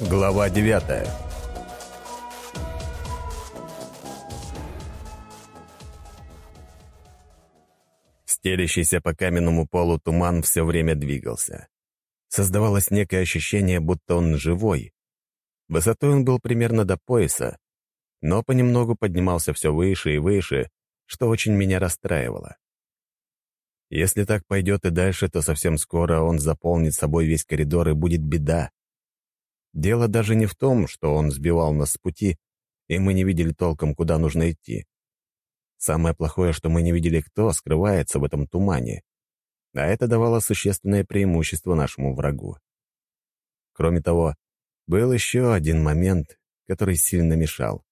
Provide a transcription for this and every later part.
Глава девятая Стелящийся по каменному полу туман все время двигался. Создавалось некое ощущение, будто он живой. Высотой он был примерно до пояса, но понемногу поднимался все выше и выше, что очень меня расстраивало. Если так пойдет и дальше, то совсем скоро он заполнит собой весь коридор и будет беда. Дело даже не в том, что он сбивал нас с пути, и мы не видели толком, куда нужно идти. Самое плохое, что мы не видели, кто скрывается в этом тумане. А это давало существенное преимущество нашему врагу. Кроме того, был еще один момент, который сильно мешал.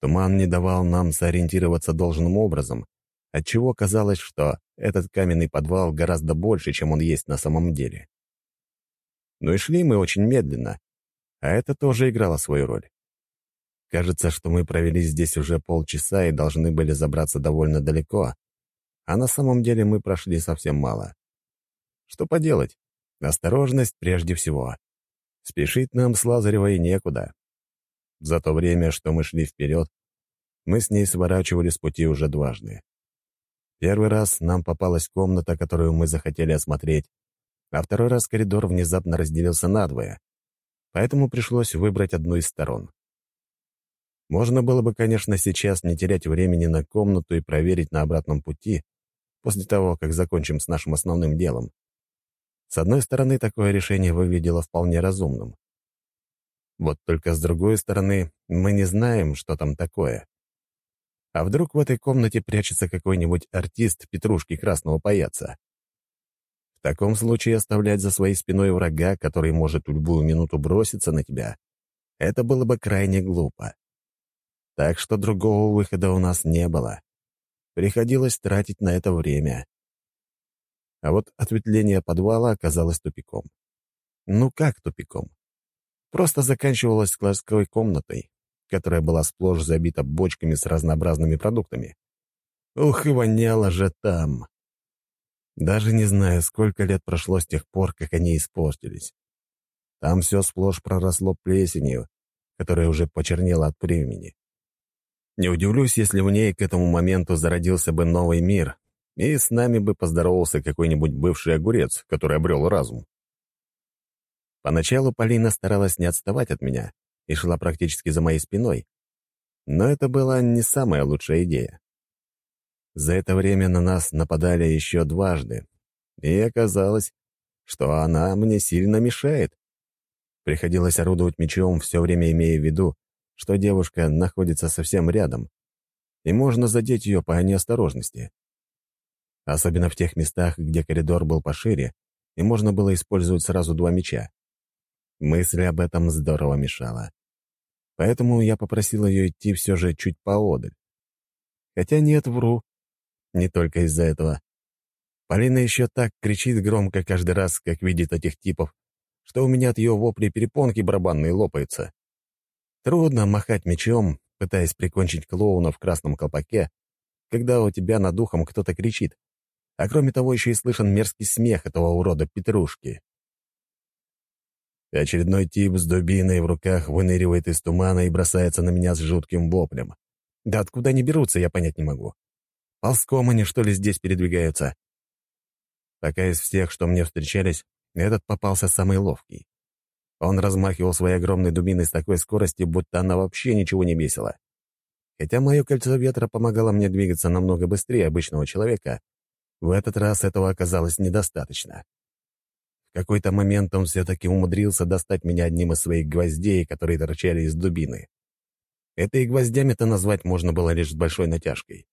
Туман не давал нам сориентироваться должным образом, отчего казалось, что этот каменный подвал гораздо больше, чем он есть на самом деле. Но и шли мы очень медленно, а это тоже играло свою роль. Кажется, что мы провели здесь уже полчаса и должны были забраться довольно далеко, а на самом деле мы прошли совсем мало. Что поделать? Осторожность прежде всего. Спешить нам с Лазаревой некуда. За то время, что мы шли вперед, мы с ней сворачивали с пути уже дважды. Первый раз нам попалась комната, которую мы захотели осмотреть, а второй раз коридор внезапно разделился надвое, поэтому пришлось выбрать одну из сторон. Можно было бы, конечно, сейчас не терять времени на комнату и проверить на обратном пути, после того, как закончим с нашим основным делом. С одной стороны, такое решение выглядело вполне разумным. Вот только с другой стороны, мы не знаем, что там такое. А вдруг в этой комнате прячется какой-нибудь артист петрушки красного паяца? В таком случае оставлять за своей спиной врага, который может в любую минуту броситься на тебя, это было бы крайне глупо. Так что другого выхода у нас не было. Приходилось тратить на это время. А вот ответвление подвала оказалось тупиком. Ну как тупиком? Просто заканчивалось складской комнатой, которая была сплошь забита бочками с разнообразными продуктами. Ух, и воняло же там! Даже не знаю, сколько лет прошло с тех пор, как они испортились. Там все сплошь проросло плесенью, которая уже почернела от времени. Не удивлюсь, если в ней к этому моменту зародился бы новый мир, и с нами бы поздоровался какой-нибудь бывший огурец, который обрел разум. Поначалу Полина старалась не отставать от меня и шла практически за моей спиной, но это была не самая лучшая идея. За это время на нас нападали еще дважды, и оказалось, что она мне сильно мешает. Приходилось орудовать мечом, все время имея в виду, что девушка находится совсем рядом, и можно задеть ее по неосторожности. Особенно в тех местах, где коридор был пошире, и можно было использовать сразу два меча. Мысль об этом здорово мешала. Поэтому я попросил ее идти все же чуть поодаль. Хотя нет, вру. Не только из-за этого. Полина еще так кричит громко каждый раз, как видит этих типов, что у меня от ее вопли перепонки барабанные лопаются. Трудно махать мечом, пытаясь прикончить клоуна в красном колпаке, когда у тебя над духом кто-то кричит, а кроме того еще и слышен мерзкий смех этого урода Петрушки. очередной тип с дубиной в руках выныривает из тумана и бросается на меня с жутким воплем. Да откуда они берутся, я понять не могу. Ползком они, что ли, здесь передвигаются? Пока из всех, что мне встречались, этот попался самый ловкий. Он размахивал своей огромной дубиной с такой скоростью, будто она вообще ничего не весила. Хотя мое кольцо ветра помогало мне двигаться намного быстрее обычного человека, в этот раз этого оказалось недостаточно. В какой-то момент он все-таки умудрился достать меня одним из своих гвоздей, которые торчали из дубины. Это и гвоздями-то назвать можно было лишь с большой натяжкой.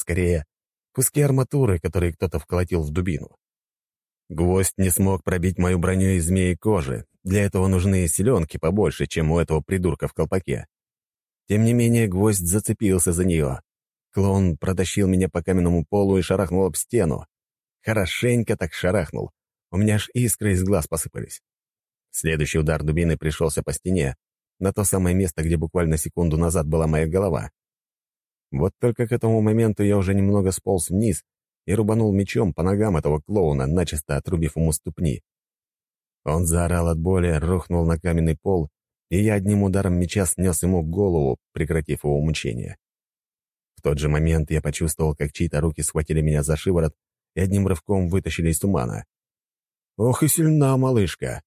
Скорее, куски арматуры, которые кто-то вколотил в дубину. Гвоздь не смог пробить мою броню из змеи кожи. Для этого нужны селенки побольше, чем у этого придурка в колпаке. Тем не менее, гвоздь зацепился за нее. Клоун протащил меня по каменному полу и шарахнул об стену. Хорошенько так шарахнул. У меня аж искры из глаз посыпались. Следующий удар дубины пришелся по стене, на то самое место, где буквально секунду назад была моя голова. Вот только к этому моменту я уже немного сполз вниз и рубанул мечом по ногам этого клоуна, начисто отрубив ему ступни. Он заорал от боли, рухнул на каменный пол, и я одним ударом меча снес ему голову, прекратив его мучение. В тот же момент я почувствовал, как чьи-то руки схватили меня за шиворот и одним рывком вытащили из тумана. Ох и сильна малышка!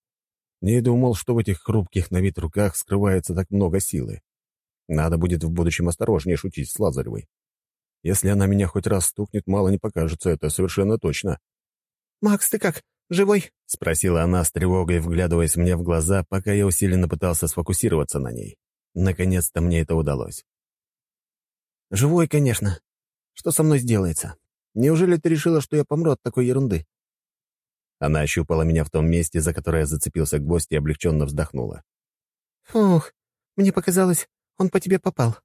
Не думал, что в этих хрупких на вид руках скрывается так много силы. Надо будет в будущем осторожнее шутить с Лазаревой. Если она меня хоть раз стукнет, мало не покажется, это совершенно точно. «Макс, ты как, живой?» — спросила она с тревогой, вглядываясь мне в глаза, пока я усиленно пытался сфокусироваться на ней. Наконец-то мне это удалось. «Живой, конечно. Что со мной сделается? Неужели ты решила, что я помру от такой ерунды?» Она ощупала меня в том месте, за которое я зацепился гвоздь и облегченно вздохнула. «Фух, мне показалось, он по тебе попал».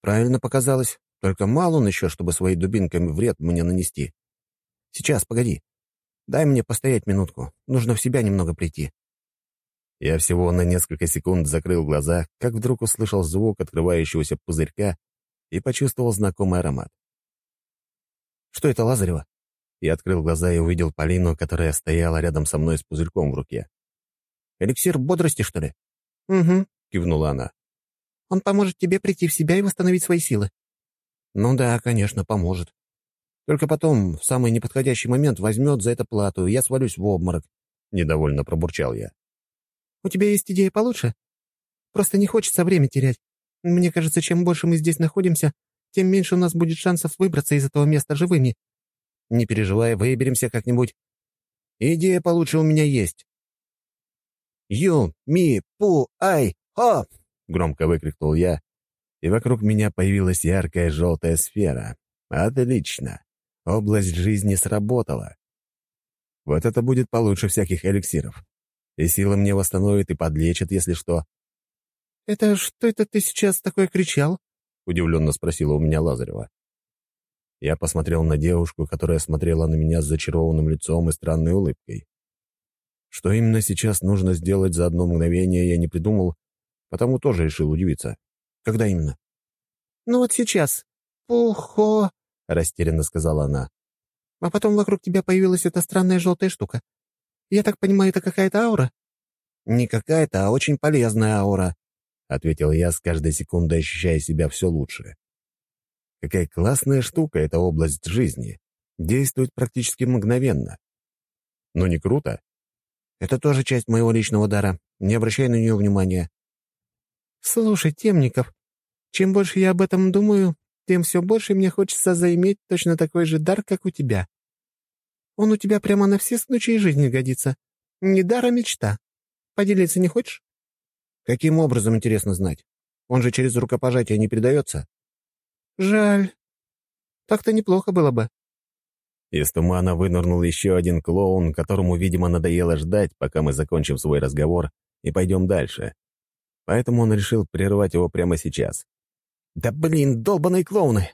«Правильно показалось. Только мало он еще, чтобы своей дубинками вред мне нанести. Сейчас, погоди. Дай мне постоять минутку. Нужно в себя немного прийти». Я всего на несколько секунд закрыл глаза, как вдруг услышал звук открывающегося пузырька и почувствовал знакомый аромат. «Что это, Лазарева?» Я открыл глаза и увидел Полину, которая стояла рядом со мной с пузырьком в руке. «Эликсир бодрости, что ли?» «Угу», — кивнула она. «Он поможет тебе прийти в себя и восстановить свои силы». «Ну да, конечно, поможет. Только потом, в самый неподходящий момент, возьмет за это плату, и я свалюсь в обморок», — недовольно пробурчал я. «У тебя есть идея получше? Просто не хочется время терять. Мне кажется, чем больше мы здесь находимся, тем меньше у нас будет шансов выбраться из этого места живыми». «Не переживай, выберемся как-нибудь. Идея получше у меня есть». «Ю, ми, пу, ай, хо!» — громко выкрикнул я, и вокруг меня появилась яркая желтая сфера. Отлично. Область жизни сработала. Вот это будет получше всяких эликсиров. И сила мне восстановит и подлечит, если что. «Это что это ты сейчас такое кричал?» — удивленно спросила у меня Лазарева. Я посмотрел на девушку, которая смотрела на меня с зачарованным лицом и странной улыбкой. Что именно сейчас нужно сделать за одно мгновение, я не придумал, потому тоже решил удивиться. Когда именно? «Ну вот сейчас. Пухо!» — растерянно сказала она. «А потом вокруг тебя появилась эта странная желтая штука. Я так понимаю, это какая-то аура?» «Не какая-то, а очень полезная аура», — ответил я, с каждой секундой ощущая себя все лучше. «Какая классная штука эта область жизни. Действует практически мгновенно. Но не круто?» «Это тоже часть моего личного дара. Не обращай на нее внимания. «Слушай, Темников, чем больше я об этом думаю, тем все больше мне хочется заиметь точно такой же дар, как у тебя. Он у тебя прямо на все случаи жизни годится. Не дар, а мечта. Поделиться не хочешь?» «Каким образом, интересно знать? Он же через рукопожатие не передается?» «Жаль. Так-то неплохо было бы». Из тумана вынырнул еще один клоун, которому, видимо, надоело ждать, пока мы закончим свой разговор и пойдем дальше поэтому он решил прервать его прямо сейчас. «Да блин, долбаные клоуны!»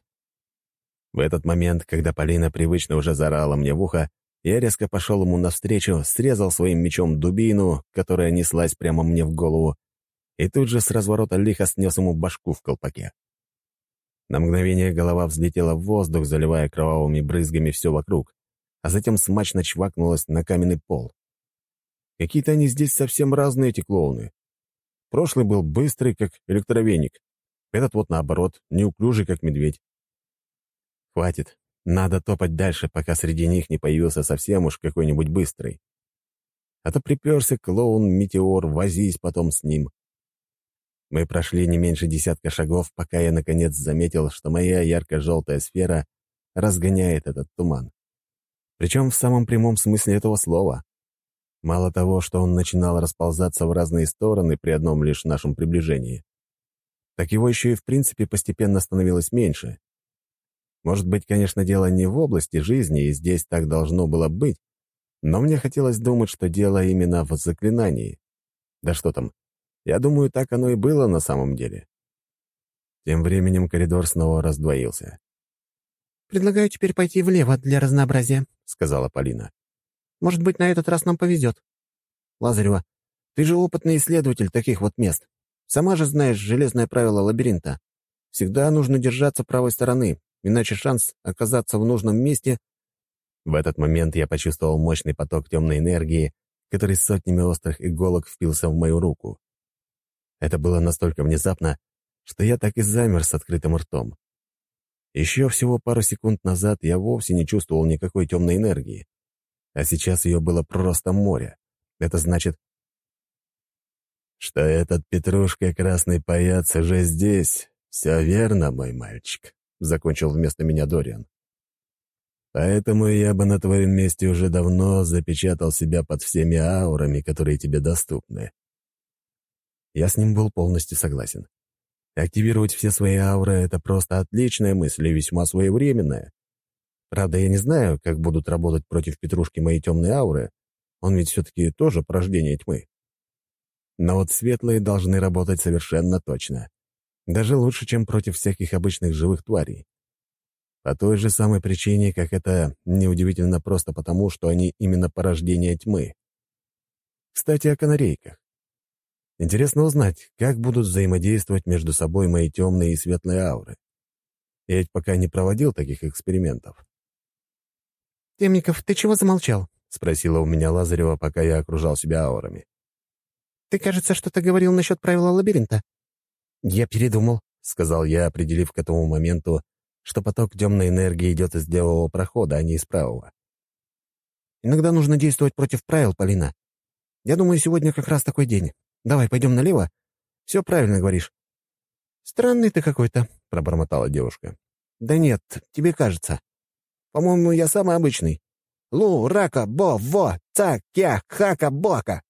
В этот момент, когда Полина привычно уже заорала мне в ухо, я резко пошел ему навстречу, срезал своим мечом дубину, которая неслась прямо мне в голову, и тут же с разворота лихо снес ему башку в колпаке. На мгновение голова взлетела в воздух, заливая кровавыми брызгами все вокруг, а затем смачно чвакнулась на каменный пол. Какие-то они здесь совсем разные, эти клоуны. Прошлый был быстрый, как электровеник. Этот вот, наоборот, неуклюжий, как медведь. Хватит. Надо топать дальше, пока среди них не появился совсем уж какой-нибудь быстрый. А то приперся клоун-метеор, возись потом с ним. Мы прошли не меньше десятка шагов, пока я, наконец, заметил, что моя ярко-желтая сфера разгоняет этот туман. Причем в самом прямом смысле этого слова. Мало того, что он начинал расползаться в разные стороны при одном лишь нашем приближении, так его еще и в принципе постепенно становилось меньше. Может быть, конечно, дело не в области жизни, и здесь так должно было быть, но мне хотелось думать, что дело именно в заклинании. Да что там, я думаю, так оно и было на самом деле. Тем временем коридор снова раздвоился. «Предлагаю теперь пойти влево для разнообразия», — сказала Полина. Может быть, на этот раз нам повезет. Лазарева, ты же опытный исследователь таких вот мест. Сама же знаешь железное правило лабиринта. Всегда нужно держаться правой стороны, иначе шанс оказаться в нужном месте... В этот момент я почувствовал мощный поток темной энергии, который сотнями острых иголок впился в мою руку. Это было настолько внезапно, что я так и замер с открытым ртом. Еще всего пару секунд назад я вовсе не чувствовал никакой темной энергии, а сейчас ее было просто море. Это значит, что этот Петрушка Красный Паяц уже здесь. Все верно, мой мальчик», — закончил вместо меня Дориан. «Поэтому я бы на твоем месте уже давно запечатал себя под всеми аурами, которые тебе доступны». Я с ним был полностью согласен. Активировать все свои ауры — это просто отличная мысль и весьма своевременная. Правда, я не знаю, как будут работать против Петрушки мои темные ауры. Он ведь все-таки тоже порождение тьмы. Но вот светлые должны работать совершенно точно. Даже лучше, чем против всяких обычных живых тварей. По той же самой причине, как это неудивительно просто потому, что они именно порождение тьмы. Кстати, о канарейках. Интересно узнать, как будут взаимодействовать между собой мои темные и светлые ауры. Я ведь пока не проводил таких экспериментов. «Темников, ты чего замолчал?» — спросила у меня Лазарева, пока я окружал себя аурами. «Ты, кажется, что-то говорил насчет правила лабиринта». «Я передумал», — сказал я, определив к этому моменту, что поток темной энергии идет из левого прохода, а не из правого. «Иногда нужно действовать против правил, Полина. Я думаю, сегодня как раз такой день. Давай, пойдем налево. Все правильно говоришь». «Странный ты какой-то», — пробормотала девушка. «Да нет, тебе кажется. По-моему, я самый обычный. Лу, рака, бо, во, цак, я, хака, бока».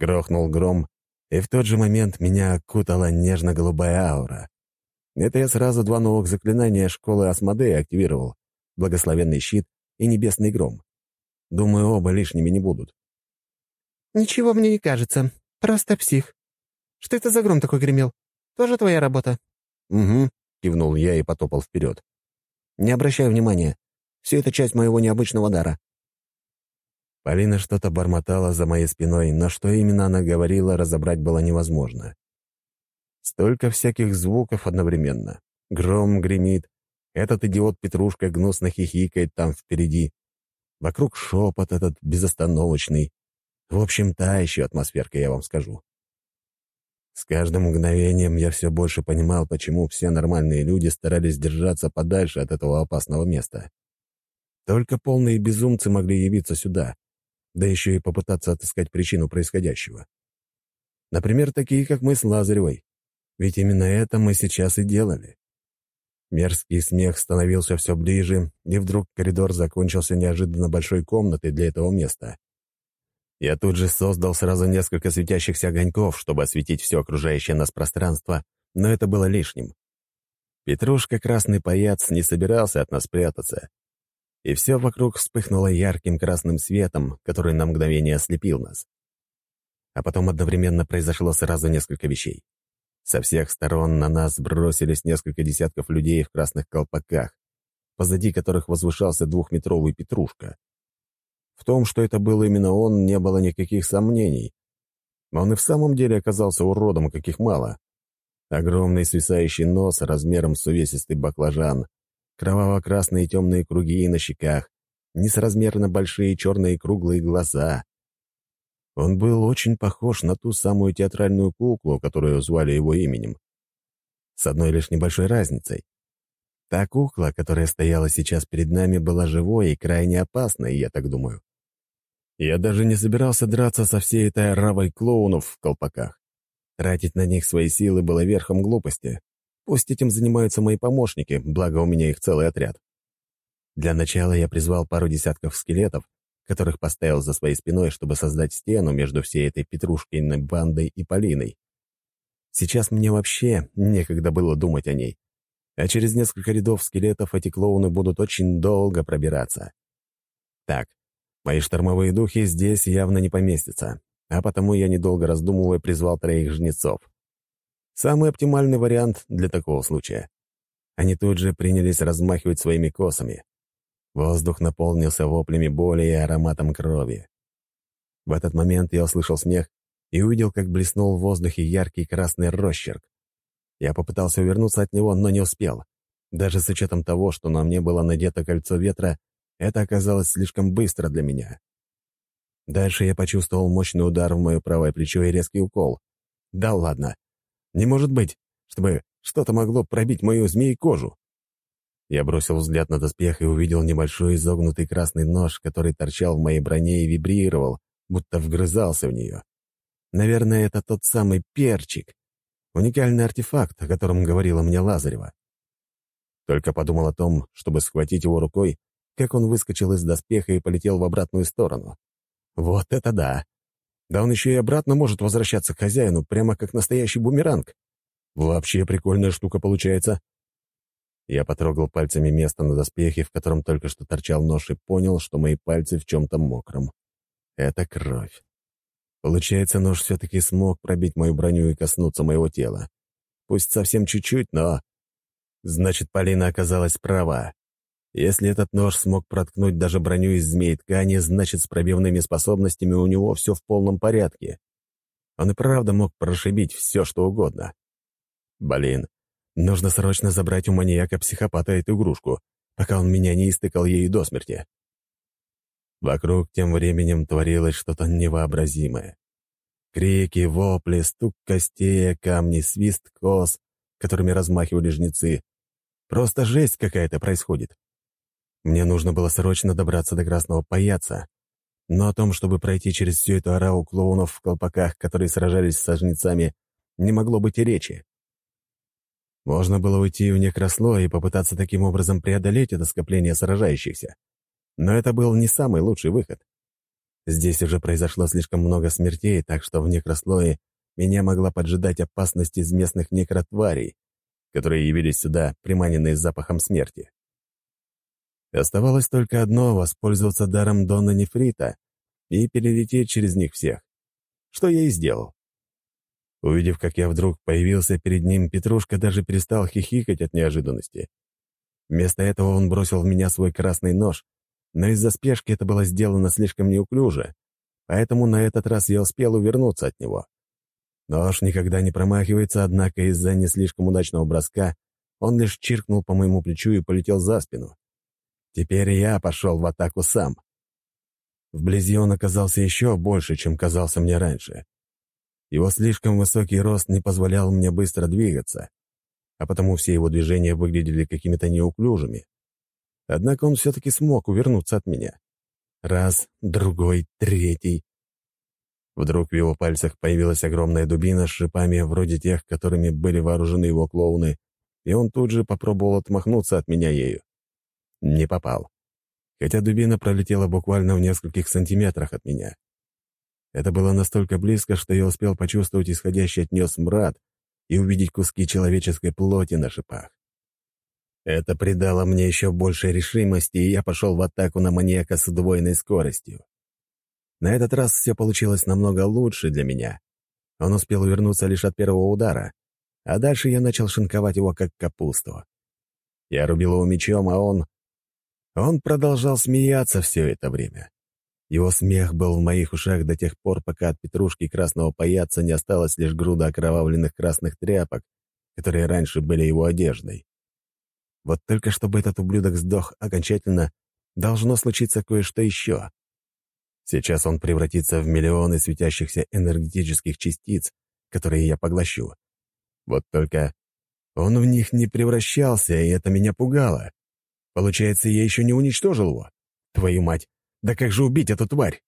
Грохнул гром, и в тот же момент меня окутала нежно-голубая аура. Это я сразу два новых заклинания школы Асмодея активировал. Благословенный щит и небесный гром. Думаю, оба лишними не будут. «Ничего мне не кажется. Просто псих. Что это за гром такой гремел? Тоже твоя работа?» «Угу», — кивнул я и потопал вперед. «Не обращай внимания. Все это часть моего необычного дара. Полина что-то бормотала за моей спиной, но что именно она говорила, разобрать было невозможно. Столько всяких звуков одновременно. Гром гремит, этот идиот Петрушка гнусно хихикает там впереди. Вокруг шепот этот безостановочный. В общем, та еще атмосферка, я вам скажу. С каждым мгновением я все больше понимал, почему все нормальные люди старались держаться подальше от этого опасного места. Только полные безумцы могли явиться сюда, да еще и попытаться отыскать причину происходящего. Например, такие, как мы с Лазаревой. Ведь именно это мы сейчас и делали. Мерзкий смех становился все ближе, и вдруг коридор закончился неожиданно большой комнатой для этого места. Я тут же создал сразу несколько светящихся огоньков, чтобы осветить все окружающее нас пространство, но это было лишним. Петрушка Красный Паяц не собирался от нас прятаться, и все вокруг вспыхнуло ярким красным светом, который на мгновение ослепил нас. А потом одновременно произошло сразу несколько вещей. Со всех сторон на нас бросились несколько десятков людей в красных колпаках, позади которых возвышался двухметровый Петрушка. В том, что это был именно он, не было никаких сомнений. Он и в самом деле оказался уродом, каких мало. Огромный свисающий нос размером с увесистый баклажан — кроваво-красные темные круги на щеках, несразмерно большие черные круглые глаза. Он был очень похож на ту самую театральную куклу, которую звали его именем. С одной лишь небольшой разницей. Та кукла, которая стояла сейчас перед нами, была живой и крайне опасной, я так думаю. Я даже не собирался драться со всей этой оравой клоунов в колпаках. Тратить на них свои силы было верхом глупости. Пусть этим занимаются мои помощники, благо у меня их целый отряд. Для начала я призвал пару десятков скелетов, которых поставил за своей спиной, чтобы создать стену между всей этой Петрушкиной бандой и Полиной. Сейчас мне вообще некогда было думать о ней. А через несколько рядов скелетов эти клоуны будут очень долго пробираться. Так, мои штормовые духи здесь явно не поместятся, а потому я, недолго раздумывая, призвал троих жнецов. Самый оптимальный вариант для такого случая. Они тут же принялись размахивать своими косами. Воздух наполнился воплями боли и ароматом крови. В этот момент я услышал смех и увидел, как блеснул в воздухе яркий красный росчерк. Я попытался увернуться от него, но не успел. Даже с учетом того, что на мне было надето кольцо ветра, это оказалось слишком быстро для меня. Дальше я почувствовал мощный удар в мое правое плечо и резкий укол. Да ладно. Не может быть, чтобы что-то могло пробить мою змеи кожу. Я бросил взгляд на доспех и увидел небольшой изогнутый красный нож, который торчал в моей броне и вибрировал, будто вгрызался в нее. Наверное, это тот самый перчик. Уникальный артефакт, о котором говорила мне Лазарева. Только подумал о том, чтобы схватить его рукой, как он выскочил из доспеха и полетел в обратную сторону. Вот это да! Да он еще и обратно может возвращаться к хозяину, прямо как настоящий бумеранг. Вообще прикольная штука получается. Я потрогал пальцами место на доспехе, в котором только что торчал нож, и понял, что мои пальцы в чем-то мокром. Это кровь. Получается, нож все-таки смог пробить мою броню и коснуться моего тела. Пусть совсем чуть-чуть, но... Значит, Полина оказалась права. Если этот нож смог проткнуть даже броню из змей ткани, значит, с пробивными способностями у него все в полном порядке. Он и правда мог прошибить все, что угодно. Блин, нужно срочно забрать у маньяка-психопата эту игрушку, пока он меня не истыкал ей до смерти. Вокруг тем временем творилось что-то невообразимое. Крики, вопли, стук костей, камни, свист кос, которыми размахивали жнецы. Просто жесть какая-то происходит. Мне нужно было срочно добраться до Красного Паяца, но о том, чтобы пройти через всю эту орау клоунов в колпаках, которые сражались со жнецами, не могло быть и речи. Можно было уйти в некросло и попытаться таким образом преодолеть это скопление сражающихся. Но это был не самый лучший выход. Здесь уже произошло слишком много смертей, так что в некрослое меня могла поджидать опасность из местных некротварей, которые явились сюда, приманенные запахом смерти. Оставалось только одно — воспользоваться даром Дона Нефрита и перелететь через них всех. Что я и сделал. Увидев, как я вдруг появился перед ним, Петрушка даже перестал хихикать от неожиданности. Вместо этого он бросил в меня свой красный нож, но из-за спешки это было сделано слишком неуклюже, поэтому на этот раз я успел увернуться от него. Нож никогда не промахивается, однако из-за не слишком удачного броска он лишь чиркнул по моему плечу и полетел за спину. Теперь я пошел в атаку сам. Вблизи он оказался еще больше, чем казался мне раньше. Его слишком высокий рост не позволял мне быстро двигаться, а потому все его движения выглядели какими-то неуклюжими. Однако он все-таки смог увернуться от меня. Раз, другой, третий. Вдруг в его пальцах появилась огромная дубина с шипами, вроде тех, которыми были вооружены его клоуны, и он тут же попробовал отмахнуться от меня ею. Не попал. Хотя дубина пролетела буквально в нескольких сантиметрах от меня. Это было настолько близко, что я успел почувствовать исходящий от нее смрад и увидеть куски человеческой плоти на шипах. Это придало мне еще больше решимости, и я пошел в атаку на маньяка с удвоенной скоростью. На этот раз все получилось намного лучше для меня. Он успел увернуться лишь от первого удара, а дальше я начал шинковать его как капусту. Я рубил его мечом, а он... Он продолжал смеяться все это время. Его смех был в моих ушах до тех пор, пока от петрушки красного паяца не осталось лишь груда окровавленных красных тряпок, которые раньше были его одеждой. Вот только чтобы этот ублюдок сдох окончательно, должно случиться кое-что еще. Сейчас он превратится в миллионы светящихся энергетических частиц, которые я поглощу. Вот только он в них не превращался, и это меня пугало. Получается, я еще не уничтожил его? Твою мать, да как же убить эту тварь?